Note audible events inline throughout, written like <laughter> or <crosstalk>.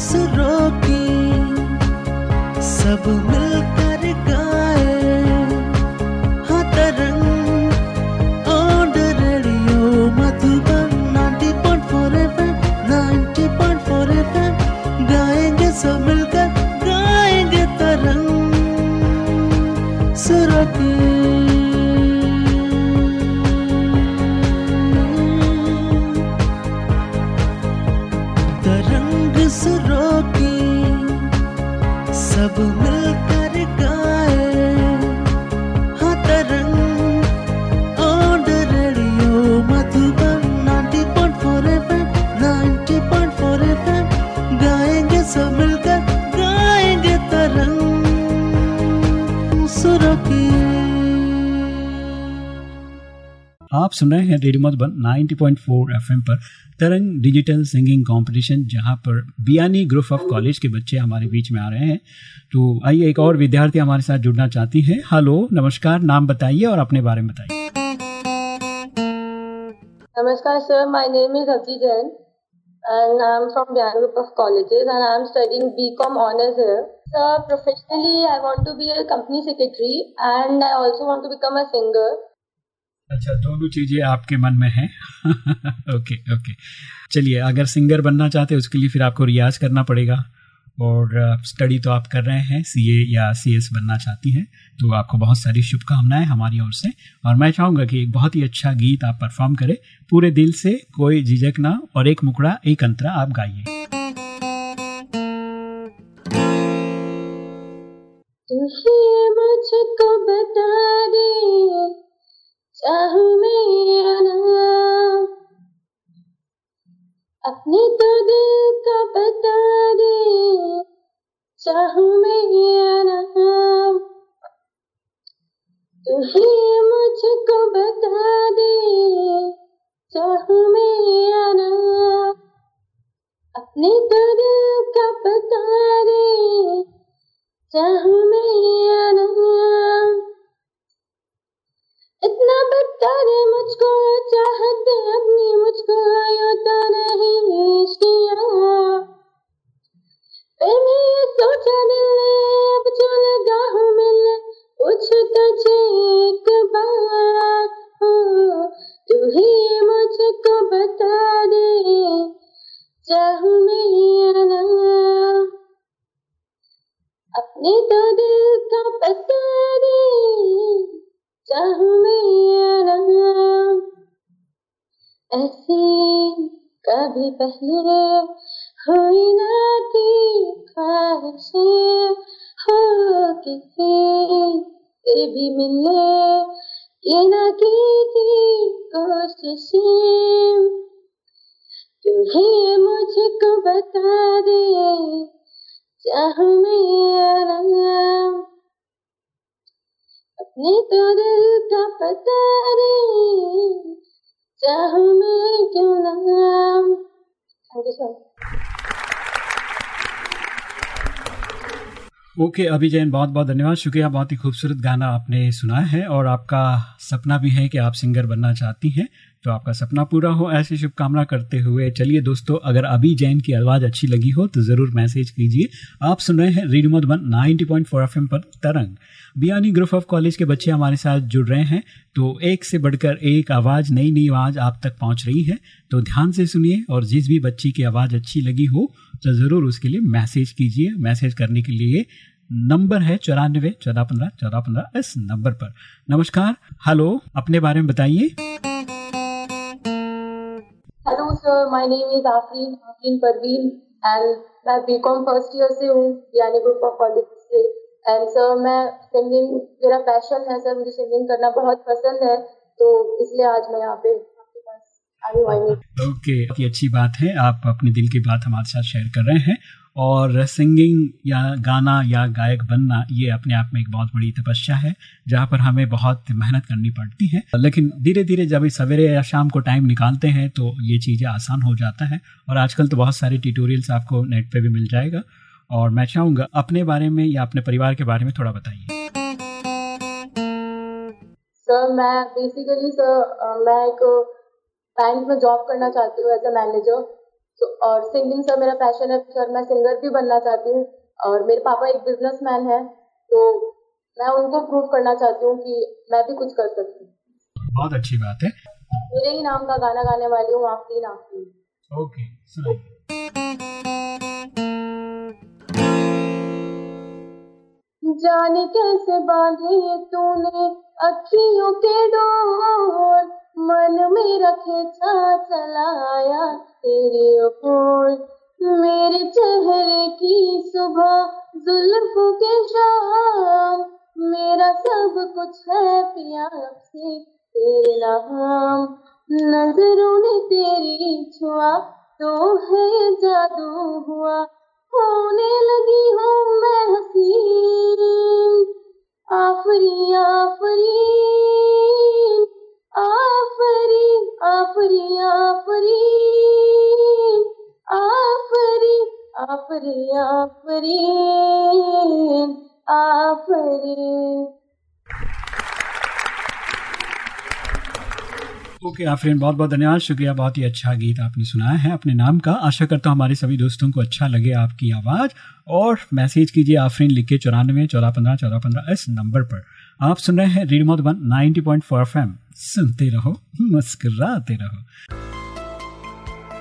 सुरों की सब मिलकर आप सुन रहे हैं रेडियो मधुबन 90.4 एफएम पर तरंग डिजिटल सिंगिंग कंपटीशन, जहाँ पर बियानी ग्रुप ऑफ़ कॉलेज के बच्चे हमारे बीच में आ रहे हैं। तो आइए एक और विद्यार्थी हमारे साथ जुड़ना चाहती है। हेलो, नमस्कार, नाम बताइए और अपने बारे में बताइए। नमस्कार सर माई नेम इज़ अभी Jain and i'm from bihar group of colleges and i'm studying bcom honors here. So professionally, i want to be a company secretary and i also want to become a singer. अच्छा दोनों चीज़ें आपके मन में हैं। <laughs> Okay okay चलिए, अगर singer बनना चाहते हैं, उसके लिए फिर आपको रियाज करना पड़ेगा। और स्टडी तो आप कर रहे हैं सीए या सीएस बनना चाहती हैं तो आपको बहुत सारी शुभकामनाएँ हमारी ओर से। और मैं चाहूँगा कि एक बहुत ही अच्छा गीत आप परफॉर्म करें। पूरे दिल से कोई झिझक ना, और एक मुकड़ा, एक अंतरा आप गाइए। मुझको बता दे चाहूँ मेरा नाम। अपने तो दिल का बता दे। चाहूँ मेरा नाम। तू मुझको बता दे। चाहूँ मेरा नाम। अपने तो दिल का बता दे। चाहूँ मेरा नाम। इतना बता दे मुझको, चाहते अपनी मुझको आयो तो नहीं इश्किया फिर मैं ये सोचा दिल ने अब जो लगा हूँ मिलने तुझे एक बार। तू ही मुझको बता दे, चाहूँ मेरा नाम अपने तो दिल का बता दे चाहूँ कभी पहले हुई ना थी ख्वाहिशें हो किसी से भी मिले। ये ना की थी कोशिशें तू ही मुझको बता दे चाहूँ मेरा नाम अपने तो दिल का पता रे चाहूँ मैं क्यों लगा ओके, अभी जैन बहुत बहुत धन्यवाद। शुक्रिया, बहुत ही खूबसूरत गाना आपने सुनाया है और आपका सपना भी है कि आप सिंगर बनना चाहती हैं। तो आपका सपना पूरा हो। ऐसी शुभकामना करते हुए चलिए दोस्तों, अगर अभी जैन की आवाज़ अच्छी लगी हो तो ज़रूर मैसेज कीजिए। आप सुन रहे हैं रेडियो मधुबन 90.4 एफएम पर Tarang. Biyani group of college के बच्चे हमारे साथ जुड़ रहे हैं तो एक से बढ़कर एक आवाज़ नई नई आवाज़ आप तक पहुँच रही है। तो ध्यान से सुनिए, और जिस भी बच्ची की आवाज़ अच्छी लगी हो तो ज़रूर उसके लिए मैसेज कीजिए। मैसेज करने के लिए नंबर है चौरानवे, चौदह पंद्रह चौदह पंद्रह इस नंबर पर। नमस्कार, हेलो, अपने बारे में बताइए। Hello sir my name is Afreen Afreen Parveen and मैं बीकॉम फ़र्स्ट ईयर से हूँ यानी ग्रुप ऑफ़ कॉलेज से। एंड सर मैं सिंगिंग मेरा पैशन है सर मुझे सिंगिंग करना बहुत पसंद है तो इसलिए आज मैं यहाँ पे ओके okay, अच्छी बात है। आप अपने दिल की बात हमारे साथ शेयर कर रहे हैं। और सिंगिंग या गाना या गायक बनना, ये अपने आप में एक बहुत बड़ी तपस्या है, जहाँ पर हमें बहुत मेहनत करनी पड़ती है। लेकिन धीरे धीरे जब सवेरे या शाम को टाइम निकालते हैं तो ये चीज़ें आसान हो जाता है। और आजकल तो बहुत सारे ट्यूटोरियल्स आपको नेट पे भी मिल जाएगा। और मैं चाहूँगा अपने बारे में या अपने परिवार के बारे में थोड़ा बताइए। सर मैं बेसिकली सर मैं एक बैंक में जॉब करना चाहती हूँ एज ए मैनेजर तो और सिंगिंग सर मेरा पैशन है सर मैं सिंगर भी बनना चाहती हूँ और मेरे पापा एक बिजनेसमैन है तो मैं उनको प्रूव करना चाहती हूँ कि मैं भी कुछ कर सकती हूँ। बहुत अच्छी बात है। मेरे ही नाम का गाना गाने वाली हूँ आफरीन आफरीन ओके जाने कैसे बांधे ये तूने अखियों के डोर मन में रखे चा चलाया तेरे ओर मेरे चेहरे की सुबह जुल्फ के शाम। मेरा सब कुछ है पिया से तेरे नाम। नज़रों ने तेरी छुआ तो है जादू हुआ। होने लगी हूँ मैं हसीन। आफरी आफरी आफरी आफरी आफरी। ओके, आफरीन, बहुत बहुत धन्यवाद। शुक्रिया, बहुत ही अच्छा गीत आपने सुनाया है अपने नाम का। आशा करता हूँ हमारे सभी दोस्तों को अच्छा लगे आपकी आवाज़। और मैसेज कीजिए आफरीन, लिख के चौरानवे चौदह पंद्रह चौदह पंद्रह इस नंबर पर। आप सुन रहे हैं radio Madhuban ninety point four F सुनते रहो, मुस्कराते रहो।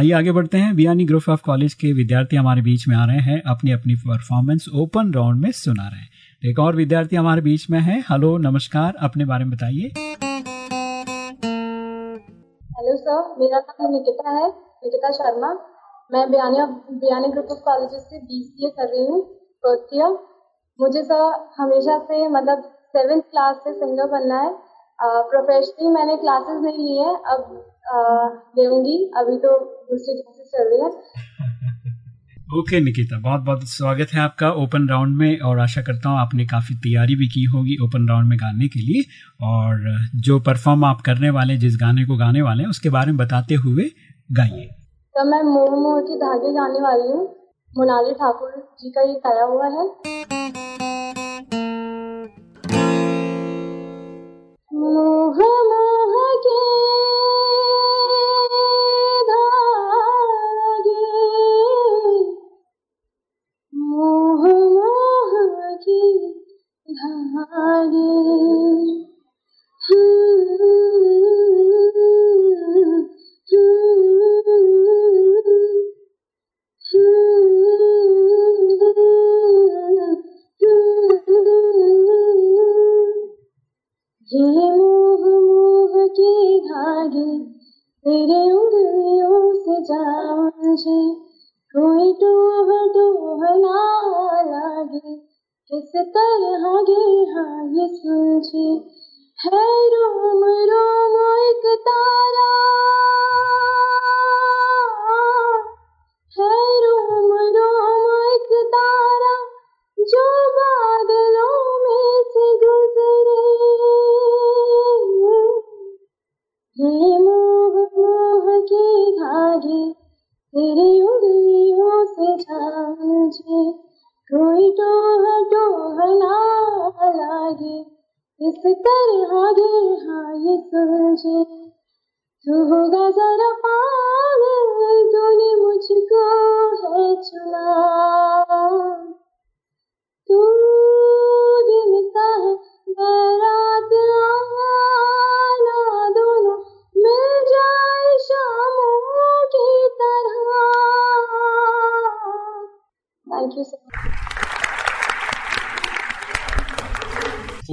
आइए आगे बढ़ते हैं। बियानी ग्रुप ऑफ़ कॉलेज के विद्यार्थी हमारे बीच में आ रहे हैं। अपनी अपनी परफॉर्मेंस ओपन राउंड में सुना रहे हैं। एक और विद्यार्थी हमारे बीच में है। हेलो, नमस्कार, अपने बारे में बताइए। हेलो सर, मेरा नाम निकिता है। निकिता शर्मा। मैं बयानिया बयानी ग्रुप ऑफ़ कॉलेजेस से बी कर रही हूँ फ़र्स्ट ईयर मुझे सर हमेशा से मतलब सेवेंथ क्लास से सिंगर बनना है। प्रोफेशनली मैंने क्लासेस नहीं ली है। अब देंगी अभी तो दूसरी क्लासेस चल रही है। <laughs> ओके okay, निकिता बहुत बहुत स्वागत है आपका ओपन राउंड में और आशा करता हूँ आपने काफ़ी तैयारी भी की होगी ओपन राउंड में गाने के लिए और जो परफॉर्म आप करने वाले जिस गाने को गाने वाले हैं उसके बारे में बताते हुए गाइए। तो मैं मोह मोह की धागे गाने वाली हूँ। मोनाली ठाकुर जी का ये गाया हुआ है।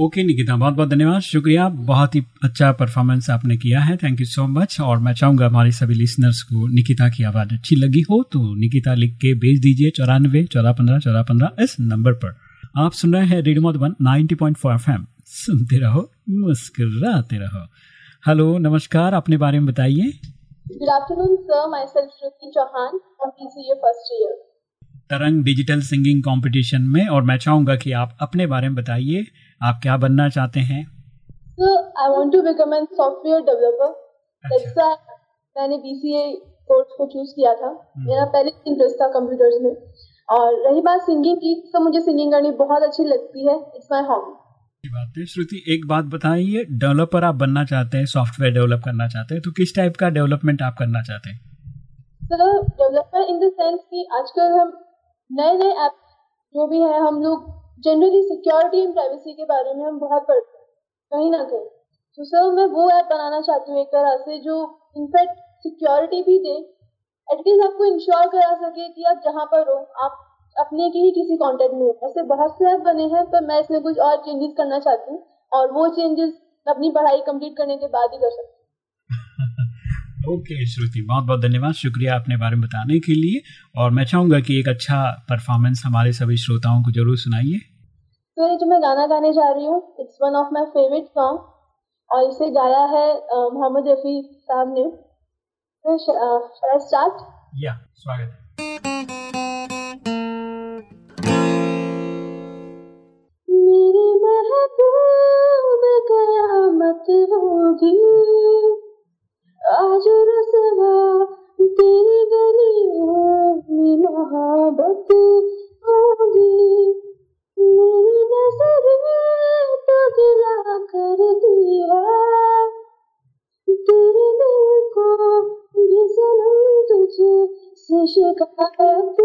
ओके निकिता बहुत बहुत धन्यवाद। शुक्रिया बहुत ही अच्छा परफॉर्मेंस आपने किया है। थैंक यू सो मच और मैं चाहूँगा हमारे सभी लिसनर्स को निकिता की आवाज़ अच्छी लगी हो तो निकिता लिख के भेज दीजिए चौरानवे चौदह पंद्रह चौदह पंद्रह इस नंबर पर। आप सुन रहे हैं radio Madhuban ninety point four F सुनते रहो मुस्कुराते रहो। हेलो नमस्कार अपने बारे में बताइए। तरंग डिजिटल सिंगिंग कंपटीशन में और मैं चाहूँगा कि आप अपने बारे में बताइए। आप क्या बनना चाहते हैं? So I want to become a software developer. That's why मैंने BCA कोर्स को चूज़ किया था। मेरा पहले इंटरेस्ट था कंप्यूटर्स में। और रही बात सिंगिंग की तो मुझे सिंगिंग करनी बहुत अच्छी लगती है। इट्स माय हॉबी बात है। श्रुति एक बात बताइए डेवलपर आप बनना चाहते हैं सॉफ्टवेयर डेवलप करना चाहते हैं तो किस टाइप का डेवलपमेंट आप करना चाहते हैं? Sir developer in the sense कि आजकल हम नए नए ऐप जो भी है हम लोग जनरली सिक्योरिटी एंड प्राइवेसी के बारे में हम बहुत पढ़ते हैं। कहीं ना कहीं। तो सर मैं वो ऐप बनाना चाहती हूँ एक तरह से जो इनफैक्ट सिक्योरिटी भी दे एटलीस्ट आपको इंश्योर करा सके कि आप जहाँ पर हो, आप अपने के ही किसी कांटेक्ट में हो। ऐसे बहुत से ऐप बने हैं, पर मैं इसमें कुछ और चेंजेस करना चाहती हूँ, और वो चेंजेस अपनी पढ़ाई कंप्लीट करने के बाद ही कर सकती हूँ। ओके श्रुति। बहुत बहुत धन्यवाद शुक्रिया अपने बारे में बताने के लिए। और मैं चाहूँगा कि एक अच्छा परफॉर्मेंस हमारे सभी श्रोताओं को ज़रूर सुनाइए। तो ये जो मैं गाना गाने जा रही हूँ it's one of my favourite song और इसे गाया है मोहम्मद रफ़ी साहब ने। तो स्टार्ट या स्वागत। है कयामत होगी। आज रसवा तेरी गलियों में मोहब्बत होगी। मेरी नज़र तो गिला कर दिया। तेरे दिल को जिसन तुझे से शिकायत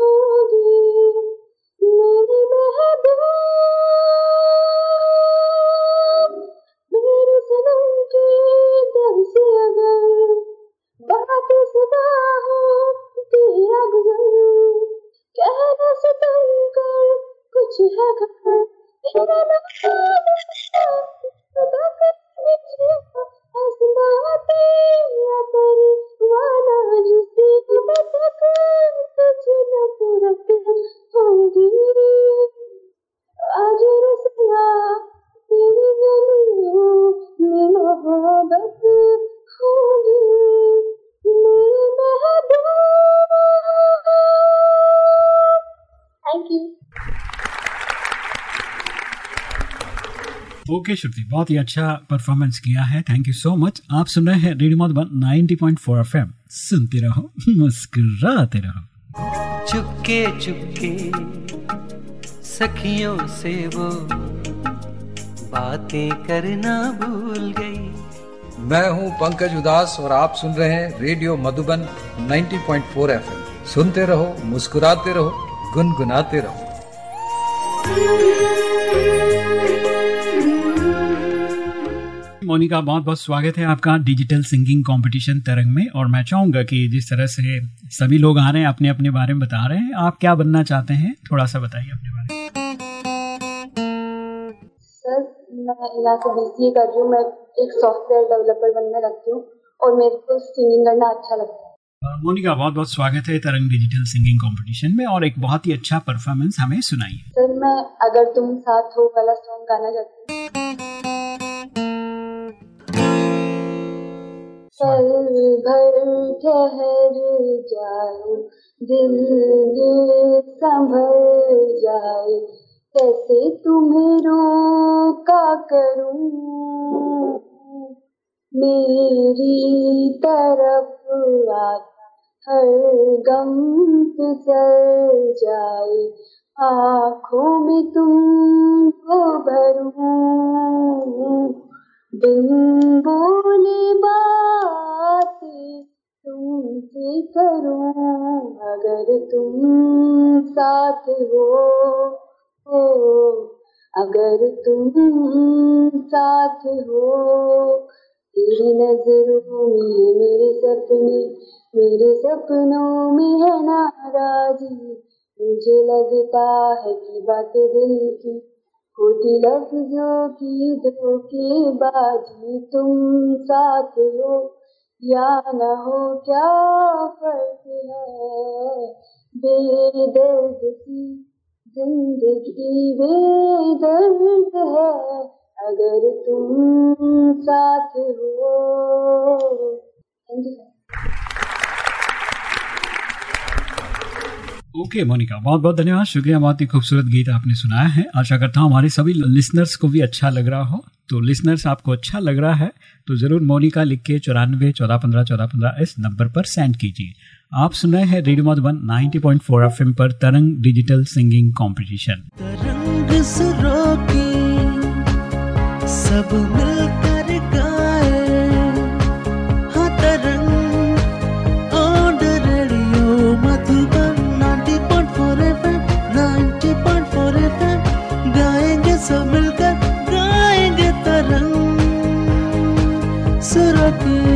होगी। मेरी ओके श्रुति बहुत ही अच्छा परफॉर्मेंस किया है। थैंक यू सो मच आप सुन रहे हैं रेडियो मधुबन 90.4 एफएम सुनते रहो मुस्कुराते रहो। चुपके चुपके सखियों से वो बातें करना भूल गई। मैं हूँ पंकज उदास और आप सुन रहे हैं रेडियो मधुबन 90.4 एफएम सुनते रहो मुस्कुराते रहो गुनगुनाते रहो। मोनिका बहुत बहुत स्वागत है आपका डिजिटल सिंगिंग कंपटीशन तरंग में। और मैं चाहूँगा कि जिस तरह से सभी लोग आ रहे हैं अपने अपने बारे में बता रहे हैं आप क्या बनना चाहते हैं? थोड़ा सा बताइए अपने बारे में। सर मैं यहाँ से बी कर रही हूँ मैं एक सॉफ्टवेयर डेवलपर बनने लगती हूँ और मेरे को सिंगिंग करना अच्छा लगता है। मोनिका बहुत बहुत स्वागत है तरंग डिजिटल सिंगिंग कंपटीशन में और एक बहुत ही अच्छा परफॉर्मेंस हमें सुनाइए। सर मैं अगर तुम साथ हो वाला सॉन्ग गाना चाहती हूँ। पल भर ठहर जाए दिल संभल जाए, कैसे तुम्हें रोका करूँ? मेरी तरफ़ आता हर गम फिसल जाए, आँखों में तुमको भरूं। बिन बोले बातें तुमसे करूँ, अगर तुम साथ हो हो, अगर तुम साथ हो। तेरी नज़रों में है मेरे सपने, मेरे सपनों में है नाराजी। मुझे लगता है कि बात दिल की होती लफ्जों की धोखेबाजी तुम साथ हो या न हो क्या फ़र्क है? बेदर्द सी ज़िंदगी बेदर्द है, अगर तुम साथ हो। ओके, मोनिका, बहुत बहुत धन्यवाद। शुक्रिया, बहुत ही खूबसूरत गीत आपने सुनाया है। आशा करता हूँ हमारे सभी लिसनर्स को भी अच्छा लग रहा हो। तो लिसनर्स आपको अच्छा लग रहा है तो ज़रूर मोनिका लिख के चौरानवे चौदह पंद्रह चौदह पंद्रह इस नंबर पर सेंड कीजिए। आप सुन रहे हैं रेडियो मधुबन 90.4 एफएम पर तरंग डिजिटल सिंगिंग कॉम्पिटिशन तरंग सुरों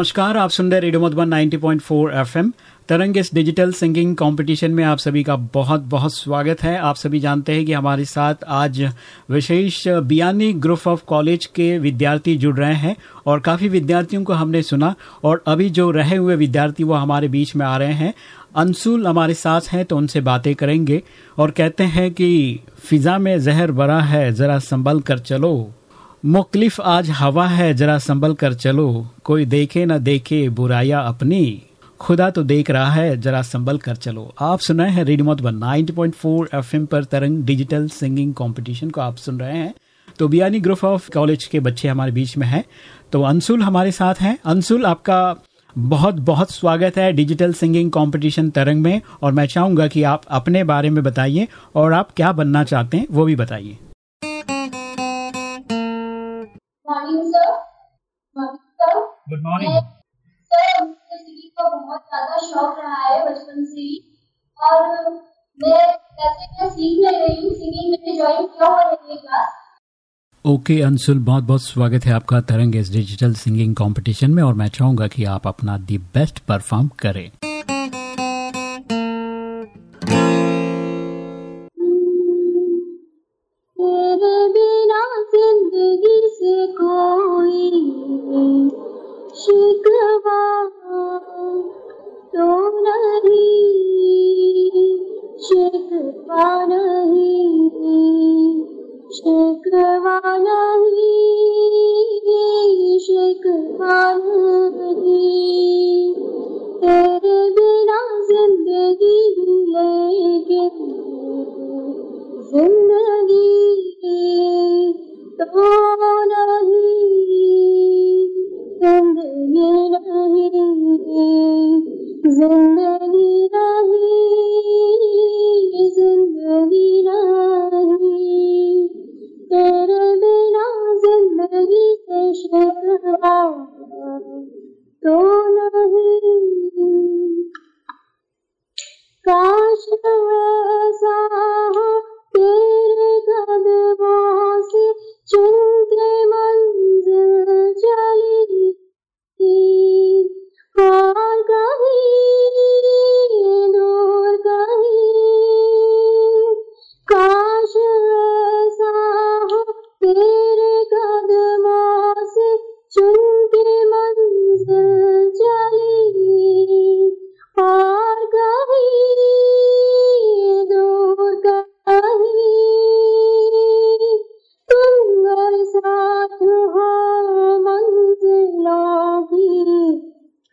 नमस्कार, आप सुन रहे रेडियो मधुबन 90.4 एफएम। तरंग इस डिजिटल सिंगिंग कंपटीशन में आप सभी का बहुत बहुत स्वागत है। आप सभी जानते हैं कि हमारे साथ आज विशेष बियानी ग्रुप ऑफ़ कॉलेज के विद्यार्थी जुड़ रहे हैं और काफ़ी विद्यार्थियों को हमने सुना और अभी जो रहे हुए विद्यार्थी वो हमारे बीच में आ रहे हैं। अंशुल हमारे साथ हैं तो उनसे बातें करेंगे और कहते हैं कि फिजा में जहर बरा है, ज़रा संभल कर चलो। मुख्तलिफ़ आज हवा है, जरा संभल कर चलो। कोई देखे ना देखे बुराया अपनी। खुदा तो देख रहा है, जरा संभल कर चलो। आप सुन रहे हैं रेडियो मधुबन 90.4 एफएम पर तरंग डिजिटल सिंगिंग कंपटीशन को आप सुन रहे हैं। तो बियानी ग्रुप ऑफ़ कॉलेज के बच्चे हमारे बीच में हैं। तो अंशुल हमारे साथ हैं। अंशुल, आपका बहुत बहुत स्वागत है डिजिटल सिंगिंग कंपटीशन तरंग में। और मैं चाहूँगा कि आप अपने बारे में बताइए और आप क्या बनना चाहते हैं, वो भी बताइए। गुड मॉर्निंग सर मुझे सिंगिंग का बहुत ज़्यादा शौक रहा है बचपन से ही। और मैं वैसे मैं सीख नहीं रही हूँ सिंगिंग मैंने ज्वाइन किया हुआ है क्लास ओके okay, अंशुल बहुत बहुत स्वागत है आपका तरंग इस डिजिटल सिंगिंग कंपटीशन में और मैं चाहूँगा कि आप अपना दी बेस्ट परफॉर्म करें। Thank you.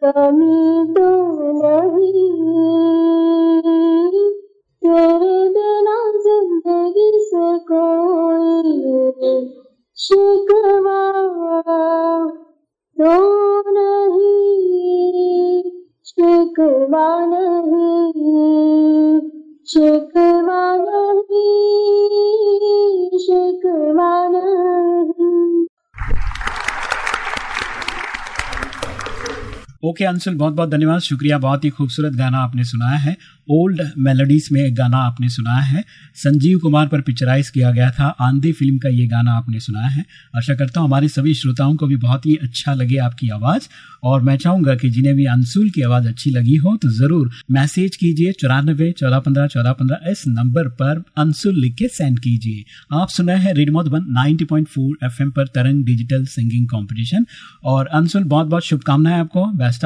कमी तो नहीं ओके अंशुल, बहुत बहुत धन्यवाद। शुक्रिया, बहुत ही खूबसूरत गाना आपने सुनाया है। ओल्ड मेलोडीज में एक गाना आपने सुनाया है। संजीव कुमार पर पिक्चराइज किया गया था। आंधी फ़िल्म का ये गाना आपने सुनाया है। आशा करता हूँ हमारे सभी श्रोताओं को भी बहुत ही अच्छा लगे आपकी आवाज़। और मैं चाहूँगा कि जिन्हें भी अंशुल की आवाज़ अच्छी लगी हो तो ज़रूर मैसेज कीजिए चौरानबे, चौदह पंद्रह चौदह पंद्रह इस नंबर पर अंशुल लिख के सेंड कीजिए। आप सुना है रेडमोट वन, नाइनटी पॉइंट फोर एफ़ पर तरंग डिजिटल सिंगिंग कॉम्पिटिशन और अंशुल, बहुत बहुत शुभकामनाएँ आपको। Best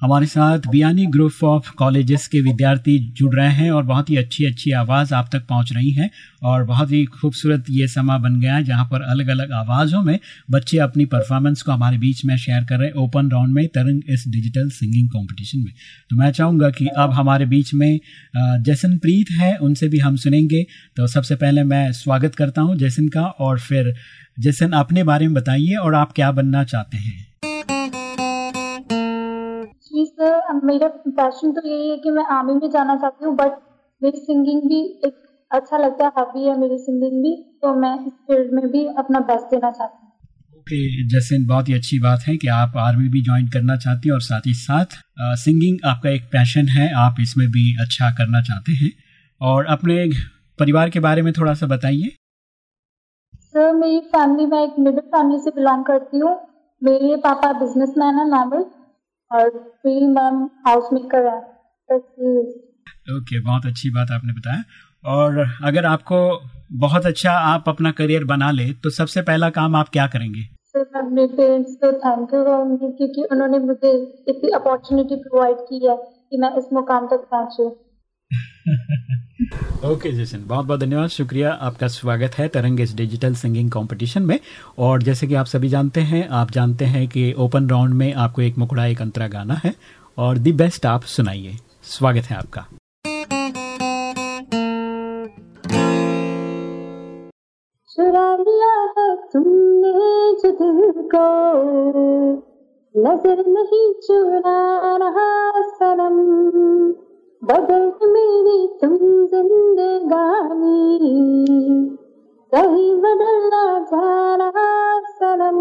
हमारे साथ बियानी ग्रुप ऑफ़ कॉलेजेस के विद्यार्थी जुड़ रहे हैं और बहुत ही अच्छी अच्छी आवाज़ आप तक पहुँच रही है और बहुत ही खूबसूरत ये समा बन गया है जहाँ पर अलग अलग आवाज़ों में बच्चे अपनी परफॉर्मेंस को हमारे बीच में शेयर कर रहे हैं ओपन राउंड में तरंग इस डिजिटल सिंगिंग कॉम्पिटिशन में। तो मैं चाहूँगा कि अब हमारे बीच में जैसन प्रीत है, उनसे भी हम सुनेंगे। तो सबसे पहले मैं स्वागत करता हूँ जैसन का और फिर जैसन अपने बारे में बताइए और आप क्या बनना चाहते हैं। मेरा पैशन तो यही है कि मैं आर्मी में जाना चाहती हूँ बट मेरी सिंगिंग भी एक अच्छा लगता है हॉबी है मेरी सिंगिंग भी तो मैं इस फ़ील्ड में भी अपना बेस्ट देना चाहती हूँ। ओके okay, जैसे बहुत ही अच्छी बात है कि आप आर्मी भी ज्वाइन करना चाहती हैं और साथ ही साथ आ, सिंगिंग आपका एक पैशन है आप इसमें भी अच्छा करना चाहते हैं। और अपने परिवार के बारे में थोड़ा सा बताइए। सर मेरी फैमिली में एक मिडिल फैमिली से बिलोंग करती हूँ। मेरे पापा बिजनेसमैन है नॉर्मल और मैम हाउस मेकर है। ओके बहुत अच्छी बात आपने बताया। और अगर आपको बहुत अच्छा आप अपना करियर बना ले तो सबसे पहला काम आप क्या करेंगे? सर अपने पेरेंट्स को थैंक यू कहूँगी क्योंकि उन्होंने मुझे इतनी अपॉर्चुनिटी प्रोवाइड की है कि मैं इस मुकाम तक पहुँचूँ। <laughs> ओके जैसन बहुत बहुत धन्यवाद। शुक्रिया, आपका स्वागत है तरंग इस डिजिटल सिंगिंग कंपटीशन में। और जैसे कि आप सभी जानते हैं, आप जानते हैं कि ओपन राउंड में आपको एक मुकड़ा, एक अंतरा गाना है। और दी बेस्ट आप सुनाइए। स्वागत है आपका। चुरा तुमने को, नज़र नहीं चुरा रहा सनम। बदल मेरी तुम जिंदगानी। कहीं बदलना जा रहा सनम।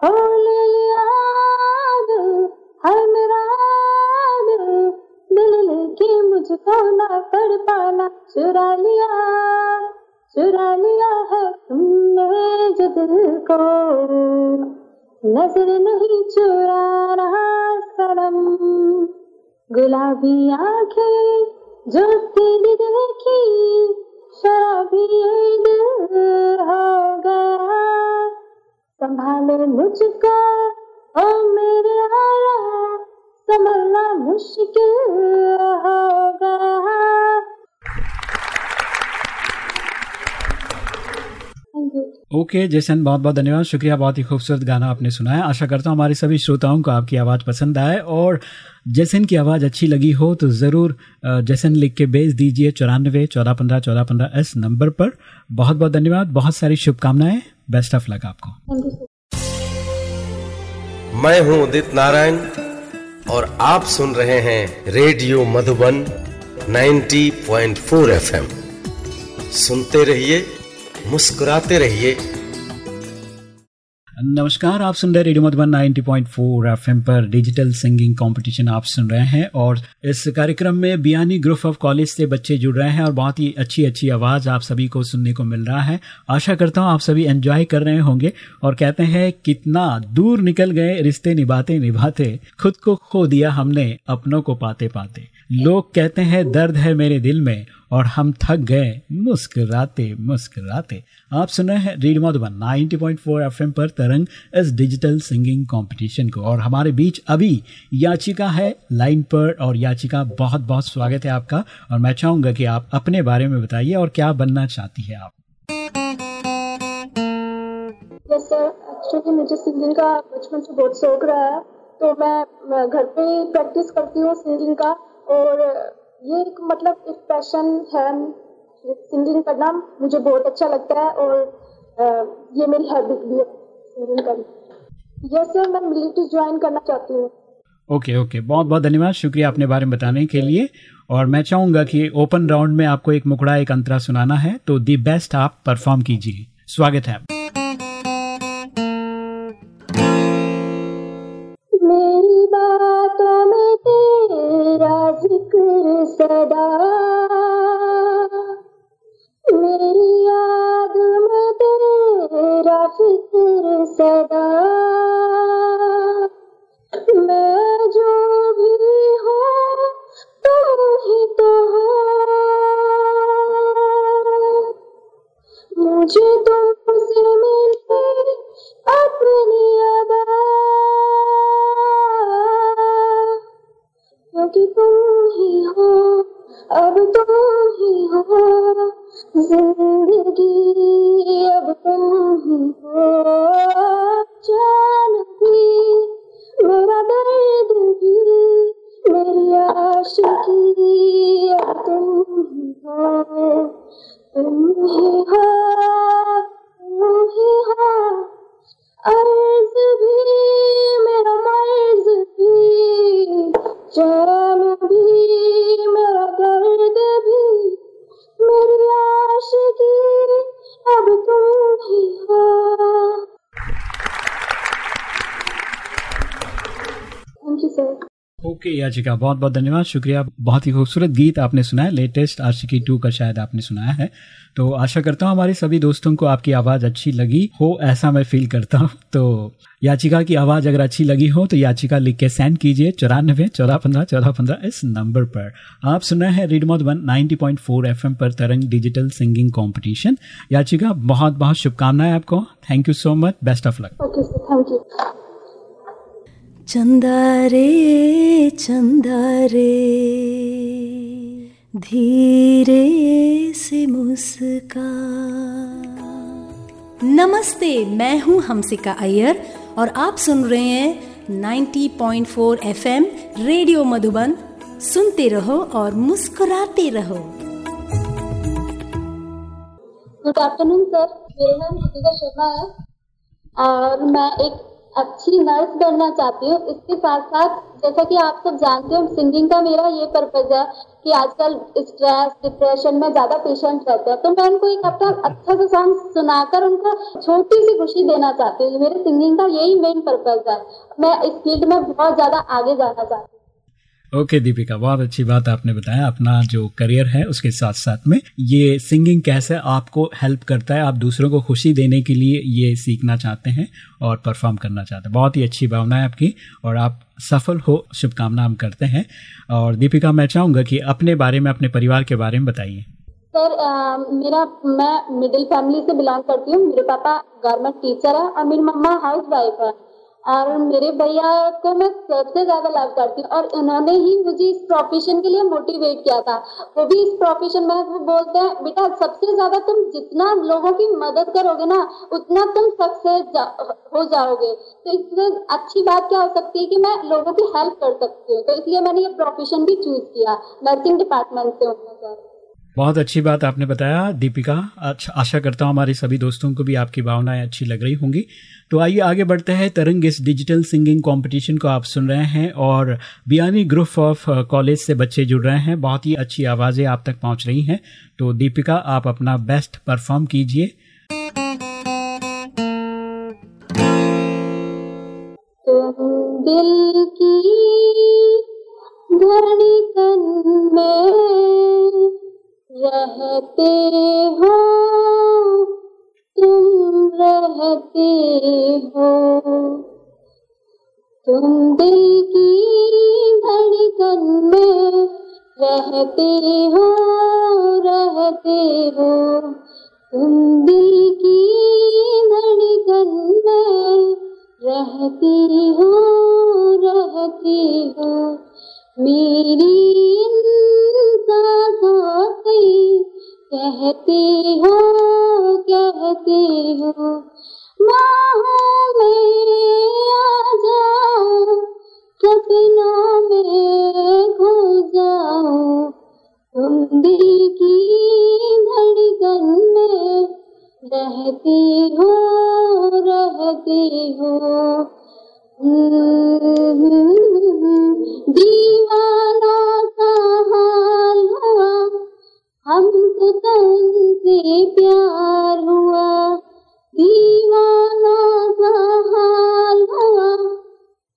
हो ले लिया है मेरा दिल लेके मुझको ना पढ़ पाना। चुरा लिया चुरा लिया है तुमने जो दिल को। नज़र नहीं चुरा रहा सनम। गुलाबी आँखें जो तेरी देखी, शराबी दिल हो गया। संभालो मुझको, ओ मेरे आरा, संभलना मुश्किल हो गया। ओके okay, जैसन बहुत बहुत धन्यवाद। शुक्रिया बहुत ही खूबसूरत गाना आपने सुनाया। आशा करता हूँ हमारे सभी श्रोताओं को आपकी आवाज़ पसंद आए। और जैसन की आवाज़ अच्छी लगी हो तो ज़रूर जैसन लिख के भेज दीजिए चौरानवे चौदह पंद्रह चौदह पंद्रह इस नंबर पर। बहुत बहुत धन्यवाद। बहुत सारी शुभकामनाएँ। बेस्ट ऑफ़ लक आपको। मैं हूँ उदित नारायण और आप सुन रहे हैं रेडियो मधुबन 90.4 एफएम। सुनते रहिए मुस्कुराते रहिए। नमस्कार, आप सुन रहे रेडियो मधुबन 90.4 एफएम पर डिजिटल सिंगिंग कंपटीशन आप सुन रहे हैं और इस कार्यक्रम में बियानी ग्रुप ऑफ़ कॉलेज से बच्चे जुड़ रहे हैं और बहुत ही अच्छी अच्छी आवाज़ आप सभी को सुनने को मिल रहा है। आशा करता हूँ आप सभी एंजॉय कर रहे होंगे और कहते हैं, कितना दूर निकल गए रिश्ते निभाते निभाते, खुद को खो दिया हमने, अपनों को पाते पाते। लोग कहते हैं, दर्द है मेरे दिल में और हम थक गए, मुस्कुराते मुस्कुराते। आप सुन रहे हैं रेडियो मधुबन 90.4 एफएम पर तरंग इस डिजिटल सिंगिंग कंपटीशन को। और हमारे बीच अभी याचिका है लाइन पर, और याचिका बहुत बहुत स्वागत है आपका। और मैं चाहूँगा कि आप अपने बारे में बताइए और क्या बनना चाहती है आप। सर एक्चुअली मुझे सिंगिंग का बचपन से बहुत शौक रहा है तो मैं घर पे प्रैक्टिस करती हूँ सिंगिंग का, और ये एक मतलब एक पैशन है सिंगिंग करना मुझे बहुत अच्छा लगता है और ये मेरी हैबिट भी है सिंगिंग करना। सर मैं मिलिट्री ज्वाइन करना चाहती हूँ। ओके ओके बहुत बहुत धन्यवाद। शुक्रिया अपने बारे में बताने के लिए। और मैं चाहूँगा कि ओपन राउंड में आपको एक मुकड़ा एक अंतरा सुनाना है तो दी बेस्ट आप परफॉर्म कीजिए। स्वागत है सदा। मेरी याद में तेरा फ़िक्र सदा। ओके याचिका बहुत बहुत धन्यवाद। शुक्रिया, बहुत ही खूबसूरत गीत आपने सुना है लेटेस्ट आशिकी टू का शायद आपने सुनाया है। तो आशा करता हूँ हमारे सभी दोस्तों को आपकी आवाज़ अच्छी लगी हो, ऐसा मैं फील करता हूँ। तो याचिका की आवाज़ अगर अच्छी लगी हो तो याचिका लिख के सेंड कीजिए चौरानबे चौदह पंद्रह चौदह पंद्रह इस नंबर पर। आप सुना है रेड वन नाइनटी पॉइंट फोर एफ़ पर तरंग डिजिटल सिंगिंग कॉम्पिटिशन याचिका बहुत बहुत शुभकामनाएँ आपको। Thank you so much best of luck thank you चंदा रे चंदा रे धीरे से मुस्का। नमस्ते, मैं हूँ हमसिका अय्यर और आप सुन रहे हैं 90.4 एफएम रेडियो मधुबन। सुनते रहो और मुस्कुराते रहो। गुड आफ्टरनून सर मेरा नाम शर्मा है और मैं एक अच्छी नर्स बनना चाहती हूँ। इसके साथ साथ जैसा कि आप सब जानते हो, सिंगिंग का मेरा ये पर्पज है कि आजकल स्ट्रेस डिप्रेशन में ज़्यादा पेशेंट रहते हैं। तो मैं उनको एक अपना अच्छा सा सॉन्ग सुनाकर उनको छोटी सी खुशी देना चाहती हूँ। मेरे सिंगिंग का यही मेन पर्पज है। मैं इस फ़ील्ड में बहुत ज़्यादा आगे जाना चाहती हूँ। ओके, दीपिका, बहुत अच्छी बात आपने बताया, अपना जो करियर है उसके साथ साथ में, ये सिंगिंग कैसे आपको हेल्प करता है, आप दूसरों को खुशी देने के लिए ये सीखना चाहते हैं और परफॉर्म करना चाहते हैं। बहुत ही अच्छी भावना है आपकी और आप सफल हो शुभकामना हम करते हैं। और दीपिका, मैं चाहूँगा कि अपने बारे में, अपने परिवार के बारे में बताइए। सर मेरा, मैं मिडिल फैमिली से बिलोंग करती हूँ। मेरे पापा गवर्नमेंट टीचर है और मेरी मम्मा हाउस वाइफ है। और मेरे भैया को मैं सबसे ज़्यादा लव करती हूँ। और उन्होंने ही मुझे इस प्रोफेशन के लिए मोटिवेट किया था। वो भी इस प्रोफेशन में वो बोलते हैं बेटा सबसे ज़्यादा तुम जितना लोगों की मदद करोगे ना उतना तुम सक्सेस जा, हो जाओगे। तो इससे अच्छी बात क्या हो सकती है कि मैं लोगों की हेल्प कर सकती हूँ। तो इसलिए मैंने ये प्रोफेशन भी चूज़ किया नर्सिंग डिपार्टमेंट से। हूँ बहुत अच्छी बात आपने बताया, दीपिका। अच्छा आशा करता हूँ हमारे सभी दोस्तों को भी आपकी भावनाएँ अच्छी लग रही होंगी। तो आइए आगे बढ़ते हैं। तरंग इस डिजिटल सिंगिंग कंपटीशन को आप सुन रहे हैं और बियानी ग्रुप ऑफ़ कॉलेज से बच्चे जुड़ रहे हैं। बहुत ही अच्छी आवाज़ें आप तक पहुँच रही हैं। तो दीपिका, आप अपना बेस्ट परफॉर्म कीजिए। दिल की धड़कन में रहते हो, तुम रहते हो। तुम दिल की धड़कन में रहते हो रहते हो। तुम दिल की धड़कन में रहती हो रहती हो। मेरी सांसों से कहती हूँ कहती हूँ बाहों आ जाओ जाओ रहती हो रहती हो दीवाना हमको तुमसे प्यार हुआ। दीवाना का हाल हुआ।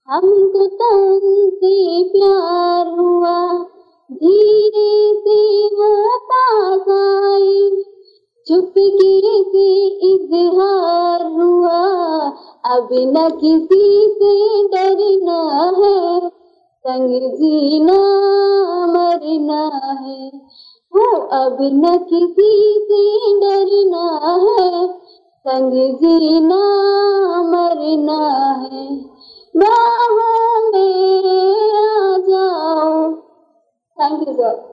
हमको तुमसे प्यार हुआ। धीरे से वो पास आई। चुपके से इजहार हुआ। अब न किसी से डरना है। संग जीना, मरना है। हो अब न किसी से डरना है, संग जीना मरना है। बाहों में आ जाओ thank you sir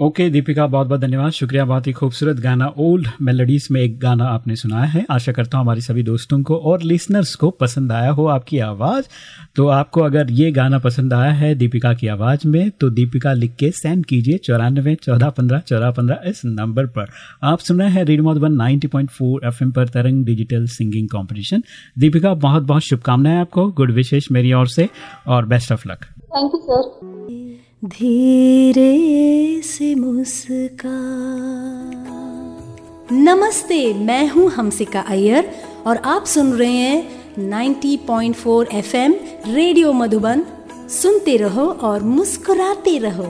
okay, Deepika, बहुत बहुत धन्यवाद। शुक्रिया, बहुत ही खूबसूरत गाना ओल्ड मेलोडीज में एक गाना आपने सुनाया है। आशा करता हूँ हमारे सभी दोस्तों को और लिसनर्स को पसंद आया हो आपकी आवाज़। तो आपको अगर ये गाना पसंद आया है दीपिका की आवाज़ में तो दीपिका लिख के सेंड कीजिए चौरानवे, चौदह, पंद्रह चौदह पंद्रह इस नंबर पर। आप सुन रहे हैं radio Madhuban ninety point four F पर Tarang digital singing competition Deepika, बहुत बहुत शुभकामनाएँ आपको। गुड विशेष मेरी ओर से और best of luck thank you sir धीरे से मुस्का। नमस्ते मैं हूँ हमसिका अय्यर और आप सुन रहे हैं 90.4 एफएम रेडियो मधुबन। सुनते रहो और मुस्कुराते रहो।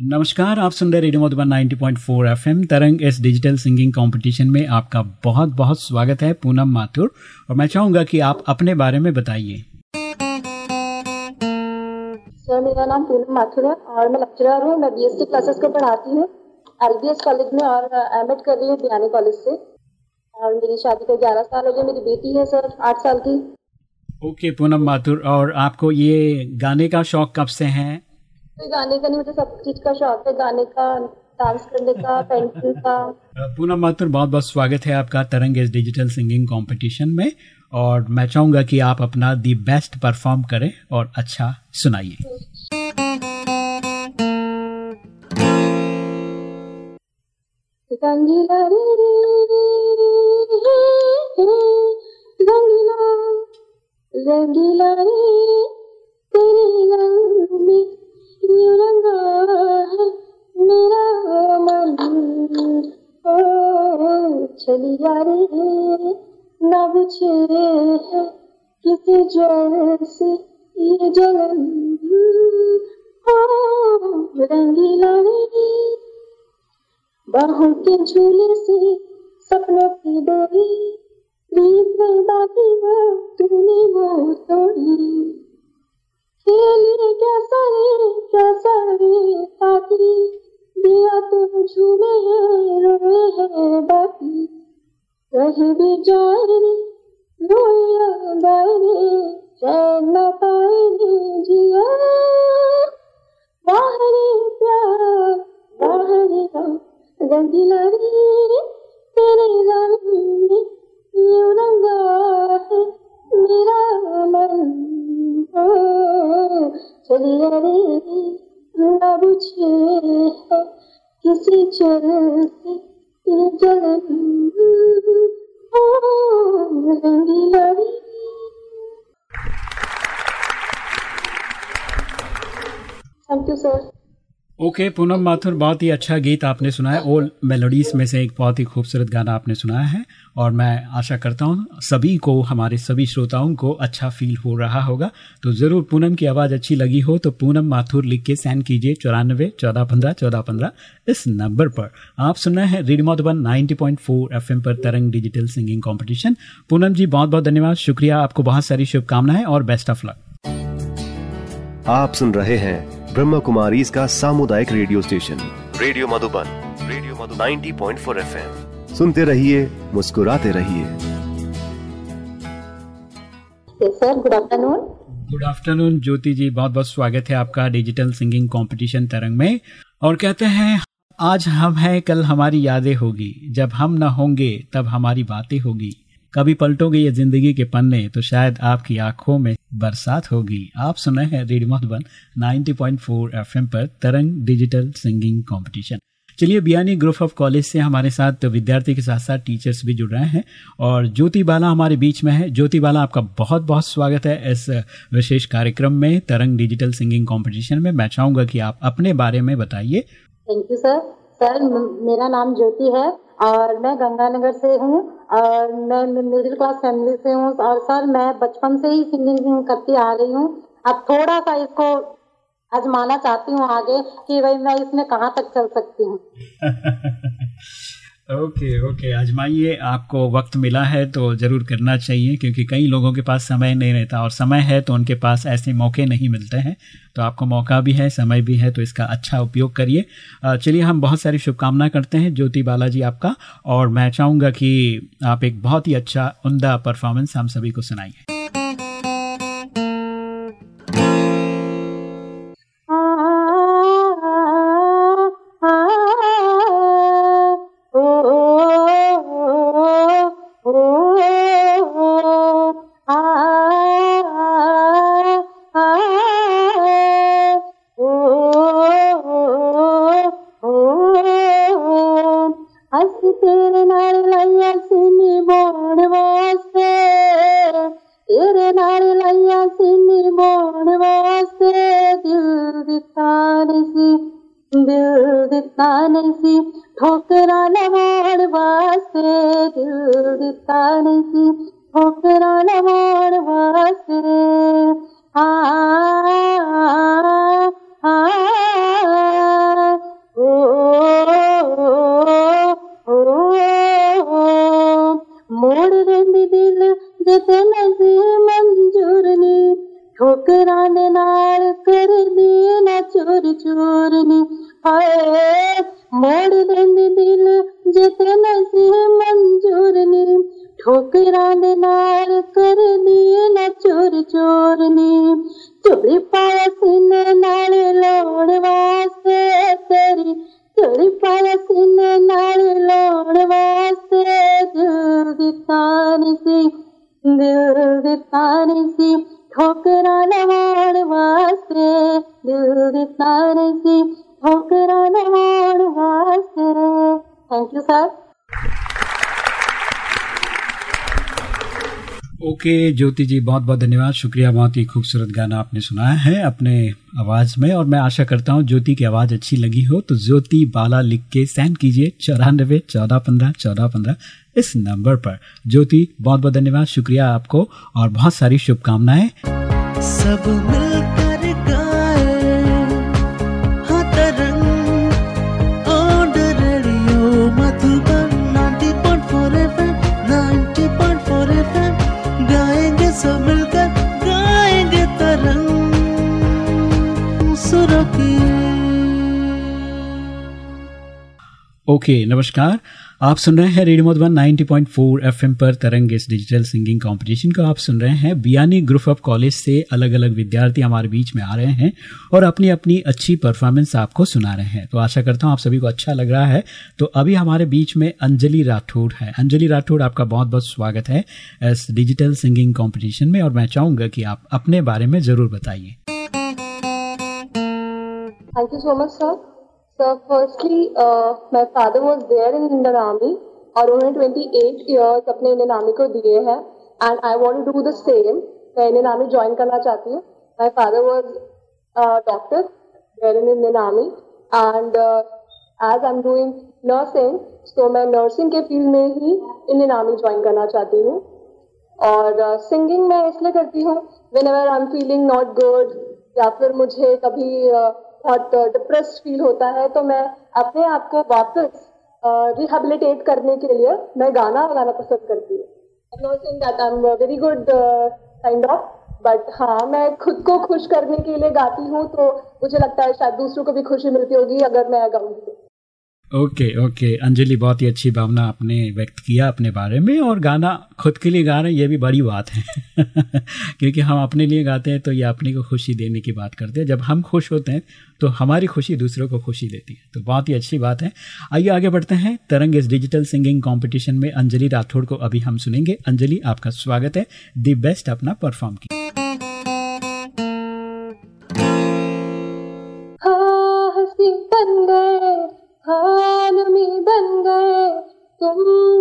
नमस्कार आप सुन रहे रेडियो मधुबन 90.4 एफएम। तरंग इस डिजिटल सिंगिंग कंपटीशन में आपका बहुत बहुत स्वागत है पूनम माथुर। और मैं चाहूँगा कि आप अपने बारे में बताइए। सर मेरा नाम पूनम माथुर है और मैं लेक्चरर हूँ। मैं बी बीएससी क्लासेस को पढ़ाती हूँ। एलबीएस कॉलेज में और एम कर रही हूँ बियानी कॉलेज से। और मेरी शादी को 11 साल हो गए मेरी बेटी है सर आठ साल की। ओके okay, पूनम माथुर और आपको ये गाने का शौक कब से है? गाने का नहीं मुझे सब चीज़ का शौक है। गाने का डांस करने का पेंटिंग का। पूनम माथुर बहुत बहुत स्वागत है आपका तरंग इस डिजिटल सिंगिंग कंपटीशन में। और मैं चाहूँगा कि आप अपना दी बेस्ट परफॉर्म करें और अच्छा सुनाइए। रंगीला रे रे रंगीला रंगीला रे तेरे रंग में ये रंगा चलिया रे न बुझे है, किसी जल से ये जलन ओ रंगीला रे बाहों के झूले से सपनों की डोरी प्रीत में बाकी वो तूने वो तोड़ी। खेली कैसा रे कैसा रे ताकि दिया तो झूमे है, रोए है बाकी। भी जाए रोया गाए चैन न पाए जिया। बाहरी प्यार, बाहरी गम रंगीला रे तेरे रंग में यूँ रंगा है मेरा मन? ओ, चलिए रे, न बुझे है किसी चल से। ये जलन ओ ओके, पूनम माथुर, बहुत ही अच्छा गीत आपने सुनाया। ओल्ड मेलोडीज में से एक बहुत ही खूबसूरत गाना आपने सुनाया है और मैं आशा करता हूँ सभी को, हमारे सभी श्रोताओं को अच्छा फील हो रहा होगा। तो ज़रूर पूनम की आवाज़ अच्छी लगी हो तो पूनम माथुर लिख के सेंड कीजिए चौरानवे, चौदह पंद्रह चौदह पंद्रह इस नंबर पर। आप सुन है radio Madhuban ninety point four F पर Tarang digital singing competition Poonam ji बहुत बहुत धन्यवाद। शुक्रिया, आपको बहुत सारी शुभकामनाएँ और बेस्ट ऑफ़ लक आप सुन रहे हैं ब्रह्म कुमारी इसका सामुदायिक radio station. Radio Madhuban radio Madhuban. 90.4 FM. सुनते रहिए मुस्कुराते रहिए। Sir good afternoon good afternoon Jyoti ji बहुत बहुत स्वागत है आपका डिजिटल सिंगिंग कंपटीशन तरंग में। और कहते हैं आज हम हैं कल हमारी यादें होगी। जब हम न होंगे तब हमारी बातें होगी। कभी पलटोगे ये ज़िंदगी के पन्ने तो शायद आपकी आँखों में बरसात होगी। आप सुने हैं रेडियो मधुबन 90.4 एफएम पर तरंग डिजिटल सिंगिंग कंपटीशन। चलिए, बियानी ग्रुप ऑफ़ कॉलेज से हमारे साथ विद्यार्थी के साथ साथ टीचर्स भी जुड़ रहे हैं। और ज्योति बाला हमारे बीच में है। ज्योति बाला, आपका बहुत बहुत स्वागत है इस विशेष कार्यक्रम में, तरंग डिजिटल सिंगिंग कंपटीशन में। मैं चाहूँगा कि आप अपने बारे में बताइए। थैंक यू सर सर मेरा नाम ज्योति है और मैं गंगानगर से हूँ। और मैं मिडिल क्लास फैमिली से हूँ और सर मैं बचपन से ही सिंगिंग करती आ रही हूँ। अब थोड़ा सा इसको आजमाना चाहती हूँ आगे कि भाई मैं इसमें कहाँ तक चल सकती हूँ? <laughs> Okay okay, आजमाइए। आपको वक्त मिला है तो ज़रूर करना चाहिए, क्योंकि कई लोगों के पास समय नहीं रहता और समय है तो उनके पास ऐसे मौके नहीं मिलते हैं। तो आपको मौका भी है, समय भी है तो इसका अच्छा उपयोग करिए। चलिए, हम बहुत सारी शुभकामना करते हैं, ज्योति बालाजी आपका, और मैं चाहूँगा कि आप एक बहुत ही अच्छा उमदा परफॉर्मेंस हम सभी को सुनाइए। ਠੋਕਰਾਂ ਦੇ ਨਾਲ ਕਰਨੀ ਨਾ ਚੋਰ ਚੋਰ ਨੇ ਚੋਰੀ ਪਾਇਆ ਸੀਨੇ ਨਾਲ ਲੋੜ ਵਾਸਤੇ ਤੇਰੀ। ਚੋਰੀ ਪਾਇਆ ਸੀਨੇ ਨਾਲ ਲੋੜ ਵਾਸਤੇ ਦਿਲ ਦੀ ਤਾਨੀ ਸੀ, ਦਿਲ ਦੀ ਤਾਨੀ ਸੀ। ਠੋਕਰਾਂ ਲਵਾਉਣ ਵਾਸਤੇ ਦਿਲ ਦੀ ਤਾਨੀ ਸੀ। ओके, ज्योति जी बहुत बहुत धन्यवाद। शुक्रिया, बहुत ही खूबसूरत गाना आपने सुनाया है अपने आवाज़ में। और मैं आशा करता हूँ, ज्योति की आवाज़ अच्छी लगी हो तो ज्योति बाला लिख के सेंड कीजिए चौरानबे, चौदह पंद्रह चौदह पंद्रह इस नंबर पर। ज्योति बहुत बहुत धन्यवाद। शुक्रिया आपको और बहुत सारी शुभकामनाएँ। सब मिलकर ओके नमस्कार। आप सुन रहे हैं रेडियो मधुबन 90.4 एफएम पर तरंग इस डिजिटल सिंगिंग कंपटीशन को आप सुन रहे हैं। बियानी ग्रुप ऑफ़ कॉलेज से अलग अलग विद्यार्थी हमारे बीच में आ रहे हैं और अपनी अपनी अच्छी परफॉर्मेंस आपको सुना रहे हैं। तो आशा करता हूँ आप सभी को अच्छा लग रहा है। तो अभी हमारे बीच में अंजलि राठौड़ है। अंजलि राठौड़ आपका बहुत बहुत स्वागत है इस डिजिटल सिंगिंग कॉम्पिटिशन में और मैं चाहूँगा कि आप अपने बारे में ज़रूर बताइए। Thank you so much sir So firstly, uh, my father was there in Indian Army. और उन्होंने 28 years अपने इंडियन आर्मी को दिए हैं। And I want to do the same मैं इंडियन आर्मी ज्वाइन करना चाहती हूँ। My father was doctor there in Indian army and as I am doing nursing तो मैं नर्सिंग के फ़ील्ड में ही इंडियन आर्मी ज्वाइन करना चाहती हूँ। और सिंगिंग uh, मैं इसलिए करती हूँ whenever I am feeling not good या फिर मुझे कभी uh, बहुत डिप्रेस फील होता है तो मैं अपने आप को वापस रिहेबिलिटेट uh, करने के लिए मैं गाना गाना पसंद करती हूँ। Very good kind of but हाँ मैं खुद को खुश करने के लिए गाती हूँ तो मुझे लगता है शायद दूसरों को भी खुशी मिलती होगी अगर मैं गाऊँगी। तो ओके ओके अंजलि, बहुत ही अच्छी भावना आपने व्यक्त किया अपने बारे में और गाना खुद के लिए गा रहे हैं, ये भी बड़ी बात है। <laughs> क्योंकि हम अपने लिए गाते हैं तो ये अपने को खुशी देने की बात करते हैं। जब हम खुश होते हैं तो हमारी खुशी दूसरों को खुशी देती है। तो बहुत ही अच्छी बात है। आइए आगे बढ़ते हैं। तरंग इस डिजिटल सिंगिंग कॉम्पिटिशन में अंजलि राठौड़ को अभी हम सुनेंगे। अंजलि, आपका स्वागत है। दी बेस्ट अपना परफॉर्म किया बन गए हाँ एनमी बन गए तुम।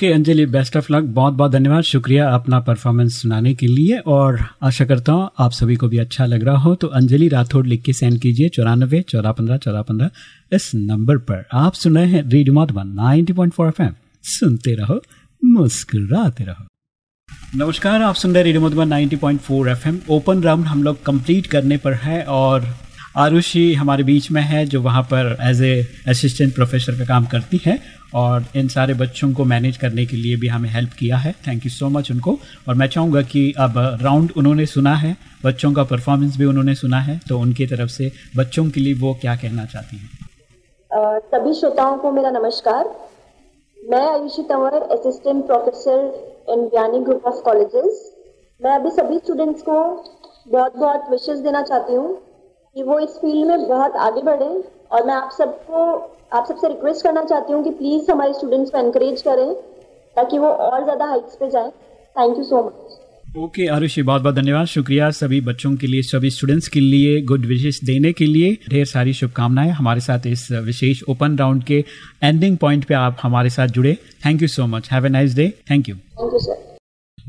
Okay, Anjali best of luck बहुत बहुत धन्यवाद। शुक्रिया अपना परफॉर्मेंस सुनाने के लिए और आशा करता हूँ आप सभी को भी अच्छा लग रहा हो। तो अंजलि राठौड़ लिख के सेंड कीजिए चौरानबे चौदह पंद्रह चौदह पंद्रह इस नंबर पर। आप सुन रहे हैं radio Madhuban, ninety point four F सुनते रहो, मुस्कुराते रहो। नमस्कार, आप सुन रहे radio Madhuban 90.4 FM. Open round हम लोग कंप्लीट करने पर है और आरुषि हमारे बीच में है, जो वहाँ पर एज ए असिस्टेंट प्रोफेसर का काम करती है। और इन सारे बच्चों को मैनेज करने के लिए भी हमें हेल्प किया है। थैंक यू सो मच उनको। और मैं चाहूँगा कि अब राउंड उन्होंने सुना है, बच्चों का परफॉर्मेंस भी उन्होंने सुना है तो उनकी तरफ़ से बच्चों के लिए वो क्या कहना चाहती हैं? सभी श्रोताओं को मेरा नमस्कार। मैं Ayushi Tanwar assistant professor in Gyani group of colleges मैं अभी सभी स्टूडेंट्स को बहुत बहुत विशेष देना चाहती हूँ कि वो इस फ़ील्ड में बहुत आगे बढ़े और मैं आप सबको आप सबसे रिक्वेस्ट करना चाहती हूँ कि प्लीज़ हमारे स्टूडेंट्स को एनकरेज करें ताकि वो और ज़्यादा हाइट्स पे जाएँ। Thank you so much okay okay, Arushi बहुत बहुत धन्यवाद। शुक्रिया सभी बच्चों के लिए सभी स्टूडेंट्स के लिए गुड विशेष देने के लिए। ढेर सारी शुभकामनाएँ हमारे साथ इस विशेष ओपन राउंड के एंडिंग पॉइंट पे आप हमारे साथ जुड़े। Thank you so much have a nice day thank you thank you sir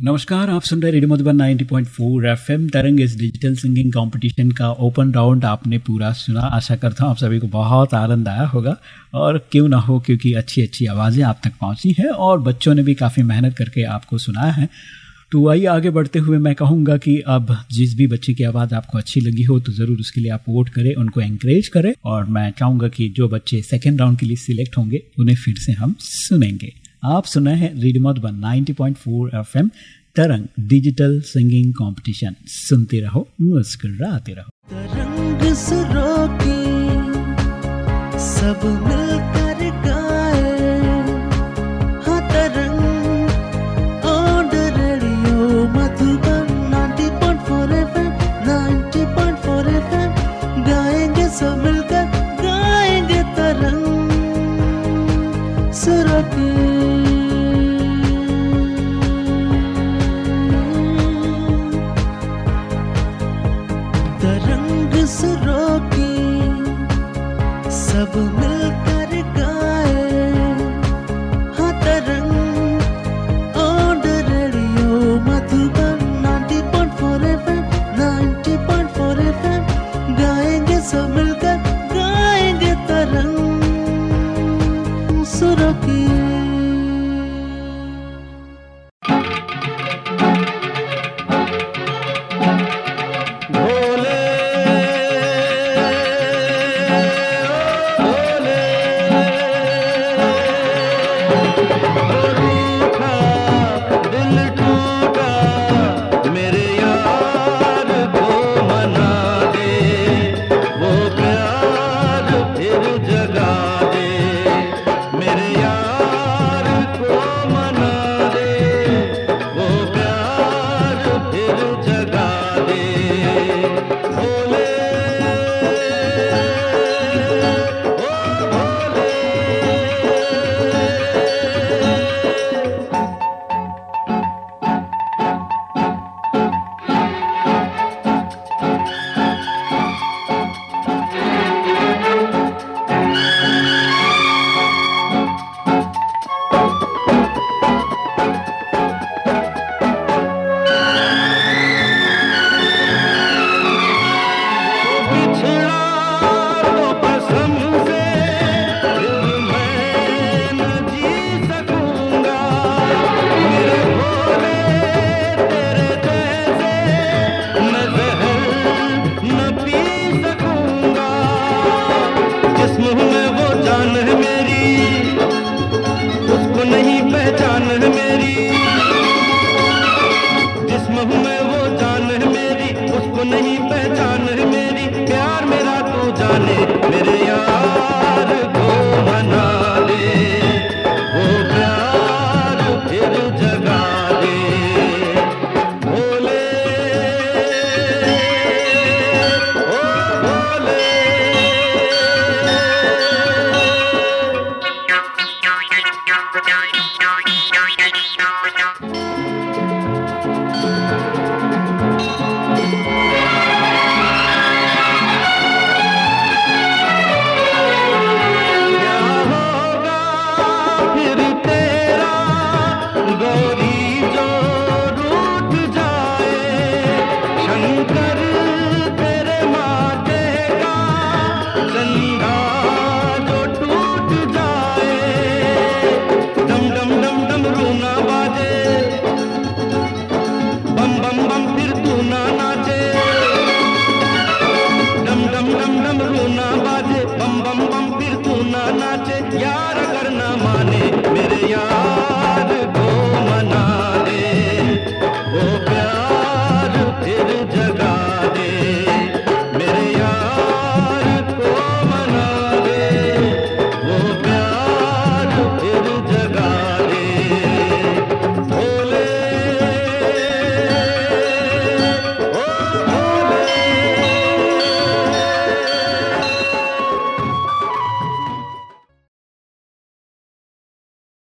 नमस्कार, आप सुन रहे रेडियो मधुबन 90.4 एफएम। तरंग इस डिजिटल सिंगिंग कंपटीशन का ओपन राउंड आपने पूरा सुना। आशा करता हूँ आप सभी को बहुत आनंद आया होगा। और क्यों ना हो, क्योंकि अच्छी अच्छी आवाज़ें आप तक पहुँची हैं और बच्चों ने भी काफ़ी मेहनत करके आपको सुनाया है। तो आइए आगे बढ़ते हुए मैं कहूँगा कि अब जिस भी बच्चे की आवाज़ आपको अच्छी लगी हो तो ज़रूर उसके लिए आप वोट करें, उनको एंकरेज करें। और मैं चाहूँगा कि जो बच्चे सेकेंड राउंड के लिए सिलेक्ट होंगे, उन्हें फिर से हम सुनेंगे। आप सुना है रेडियो मधुबन 90.4 एफएम, तरंग डिजिटल सिंगिंग कंपटीशन। सुनते रहो, मुस्कुराते रहो। तरंग सब मिलकर